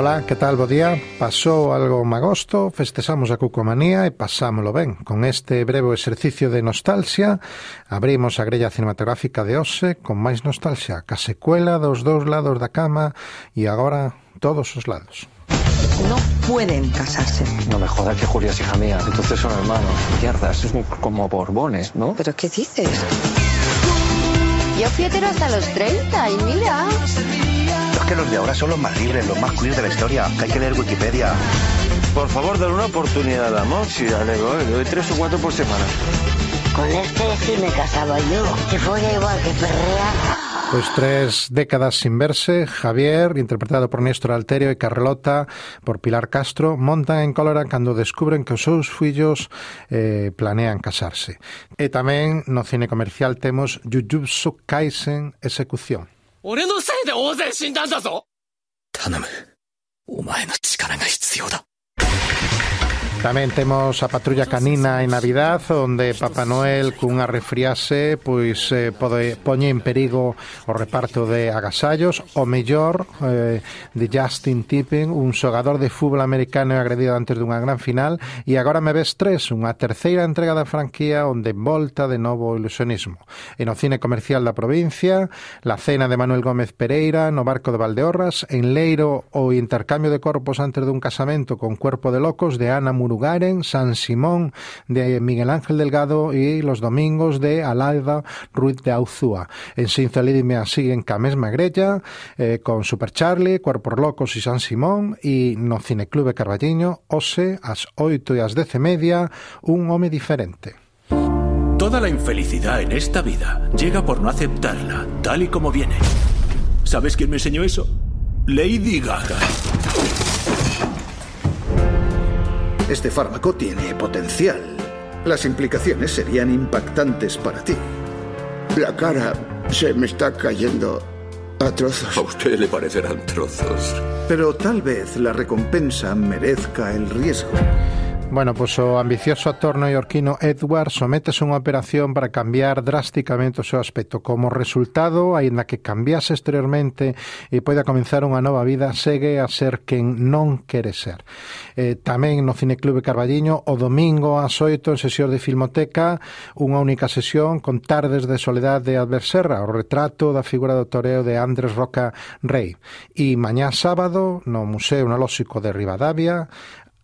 Ola, que tal? Bo día. Pasou algo magosto, festexamos a Cucomanía e pasámolo ben. Con este breve exercicio de nostalgia, abrimos a grella cinematográfica de Ose con máis nostalgia, ca secuela dos dous lados da cama e agora todos os lados. No pueden casarse. No me jodas que Julia es hija mía. Entonces son hermanos. Mierdas, es como Borbones, ¿no? ¿Pero qué dices? Yo fui hetero hasta los 30 y mira... que los de ahora son los más libres, los más queer de la historia, que hay que leer Wikipedia. Por favor, dale una oportunidad a Sí, dale, eh, le doy tres o cuatro por semana. Con este sí me casaba yo, que fue igual que perrea. Pois pues tres décadas sin verse, Javier, interpretado por Néstor Alterio e Carlota por Pilar Castro, montan en cólera cando descubren que os seus fillos eh, planean casarse. E tamén no cine comercial temos Jujutsu Kaisen Execución. 俺のせいで大勢死んだんだぞ頼む。お前の力が必要。Tamén temos a patrulla canina en Navidad onde Papá Noel cunha refriase pois eh, pode, poñe en perigo o reparto de agasallos. O mellor eh, de Justin Tipping un xogador de fútbol americano agredido antes dunha gran final e agora me ves tres unha terceira entrega da franquía onde volta de novo o ilusionismo. En o cine comercial da provincia la cena de Manuel Gómez Pereira no barco de Valdeorras en Leiro o intercambio de corpos antes dun casamento con cuerpo de locos de Ana Mur Urugaren, San Simón de Miguel Ángel Delgado y los domingos de Alaida Ruiz de Auzúa. En Sinzalídime así en Camesma Grella, eh, con Super Charlie, Cuerpos Locos y San Simón y no Cineclube Carballiño, Ose, as 8 e as 10 e media, un home diferente. Toda la infelicidad en esta vida llega por no aceptarla, tal y como viene. ¿Sabes quién me enseñó eso? Lady Gaga. Este fármaco tiene potencial. Las implicaciones serían impactantes para ti. La cara se me está cayendo a trozos. A usted le parecerán trozos. Pero tal vez la recompensa merezca el riesgo. Bueno, pois pues, o ambicioso actor neoyorquino Edward sometese a unha operación para cambiar drásticamente o seu aspecto. Como resultado, aínda que cambiase exteriormente e poida comenzar unha nova vida, segue a ser quen non quere ser. Eh, tamén no Cineclube Carballiño, o domingo ás 8 en sesión de Filmoteca, unha única sesión con Tardes de Soledad de Adverserra, Serra, o retrato da figura do toreo de Andrés Roca Rey. E mañá sábado, no Museo Nolóxico de Rivadavia,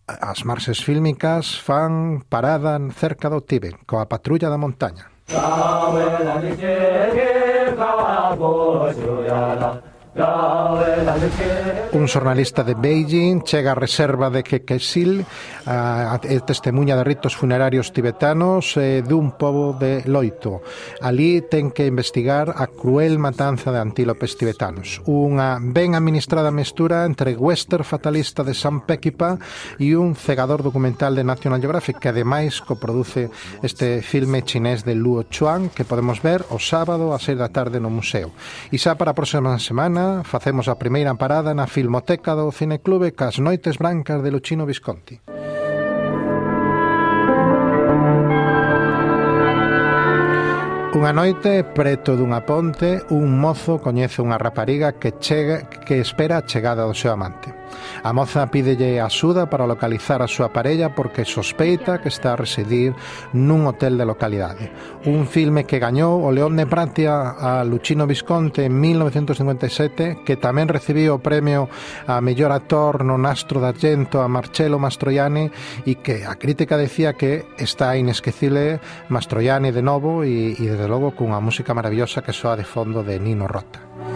As marxes fílmicas fan parada cerca do Tibe, coa patrulla da montaña. Un xornalista de Beijing chega a reserva de Kekesil, a, a testemunha de ritos funerarios tibetanos e dun pobo de Loito. Alí ten que investigar a cruel matanza de antílopes tibetanos. Unha ben administrada mestura entre western fatalista de San Pekipa e un cegador documental de National Geographic que ademais coproduce este filme chinés de Luo Chuan que podemos ver o sábado a 6 da tarde no museo. E xa para a próxima semana facemos a primeira parada na Filmoteca do Cineclube cas Noites Brancas de Luchino Visconti. Unha noite, preto dunha ponte, un mozo coñece unha rapariga que chega que espera a chegada do seu amante. A moza pídelle axuda para localizar a súa parella porque sospeita que está a residir nun hotel de localidade. Un filme que gañou o León de Pratia a Luchino Visconte en 1957, que tamén recibiu o premio a mellor actor no Nastro d'Argento a Marcello Mastroianni e que a crítica decía que está inesquecible Mastroianni de novo e, e desde logo cunha música maravillosa que soa de fondo de Nino Rota.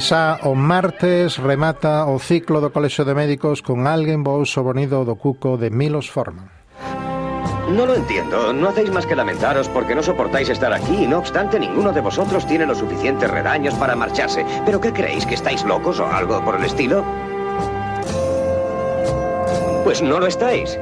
Xa o martes remata o ciclo do Colexo de Médicos con alguén bo uso bonido do cuco de Milos Forman. No lo entiendo. No hacéis más que lamentaros porque no soportáis estar aquí y no obstante ninguno de vosotros tiene los suficientes redaños para marcharse. ¿Pero qué creéis? ¿Que estáis locos o algo por el estilo? Pues no lo estáis.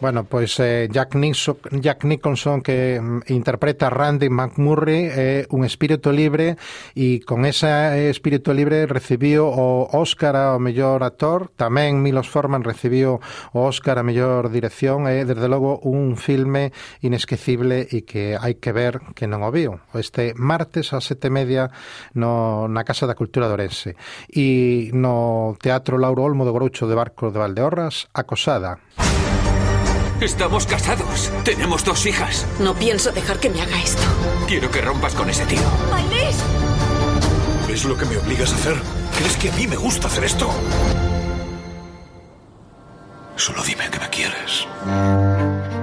Bueno, pois eh, Jack, Nixon, Jack Nicholson que mm, interpreta Randy McMurray é eh, un espírito libre e con ese espírito libre recibiu o Óscar ao mellor actor, tamén Milos Forman recibiu o Óscar a mellor dirección é eh, desde logo un filme inesquecible e que hai que ver que non o viu. Este martes a sete media no, na Casa da Cultura de Orense e no Teatro Lauro Olmo do Groucho de Barco de Valdeorras, Acosada. Estamos casados. Tenemos dos hijas. No pienso dejar que me haga esto. Quiero que rompas con ese tío. ¡Ailis! ¿Es lo que me obligas a hacer? ¿Crees que a mí me gusta hacer esto? Solo dime que me quieres.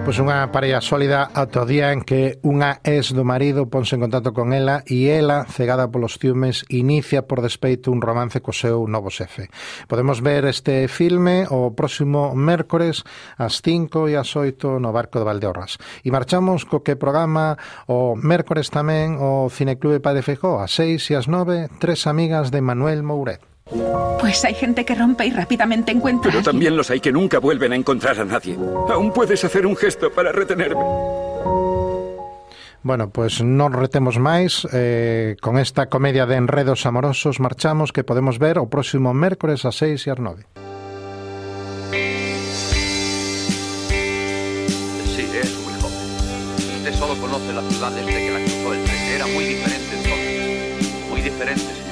pois unha parella sólida ata o día en que unha ex do marido ponse en contacto con ela e ela, cegada polos ciumes, inicia por despeito un romance co seu novo xefe. Podemos ver este filme o próximo mércores ás 5 e ás 8 no Barco de Valdeorras. E marchamos co que programa o mércores tamén o Cineclube Padre Feijó ás 6 e ás 9 Tres Amigas de Manuel Mouret. Pues hay gente que rompe y rápidamente encuentra. Pero también los hay que nunca vuelven a encontrar a nadie. Aún puedes hacer un gesto para retenerme. Bueno, pues non retemos máis eh, Con esta comedia de enredos amorosos Marchamos que podemos ver o próximo mércores a 6 e a 9 Sí, es muy joven Usted solo conoce la ciudad desde que la cruzó el tren Era muy diferente entonces Muy diferente